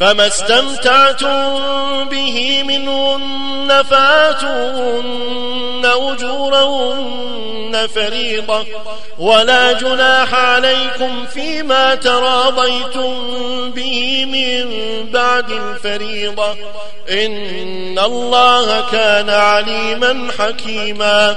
فما استمتعتم به منهن فاتوهن أجورهن فريضة ولا جناح عليكم فيما تراضيتم به من بعد الفريضة. إن الله كان عليما حكيما.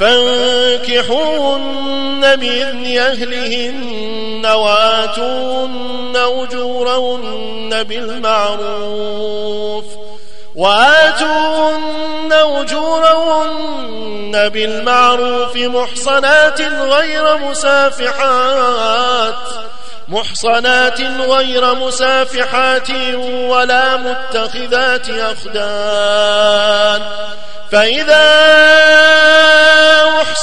فانكحوهن بإذن أهلهن وآتوهن أجورهن بالمعروف وآتوهن أجورهن بالمعروف محصنات غير مسافحات محصنات غير مسافحات ولا متخذات أخدان فإذا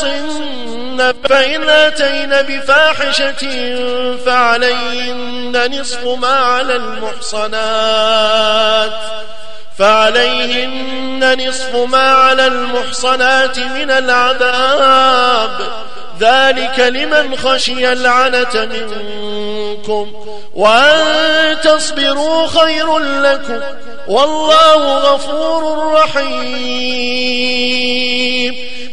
أحصن فإن أتين بفاحشة فعليهن نصف ما على المحصنات فعليهن نصف ما على المحصنات من العذاب. ذلك لمن خشي العنة منكم. وأن تصبروا خير لكم. والله غفور رحيم.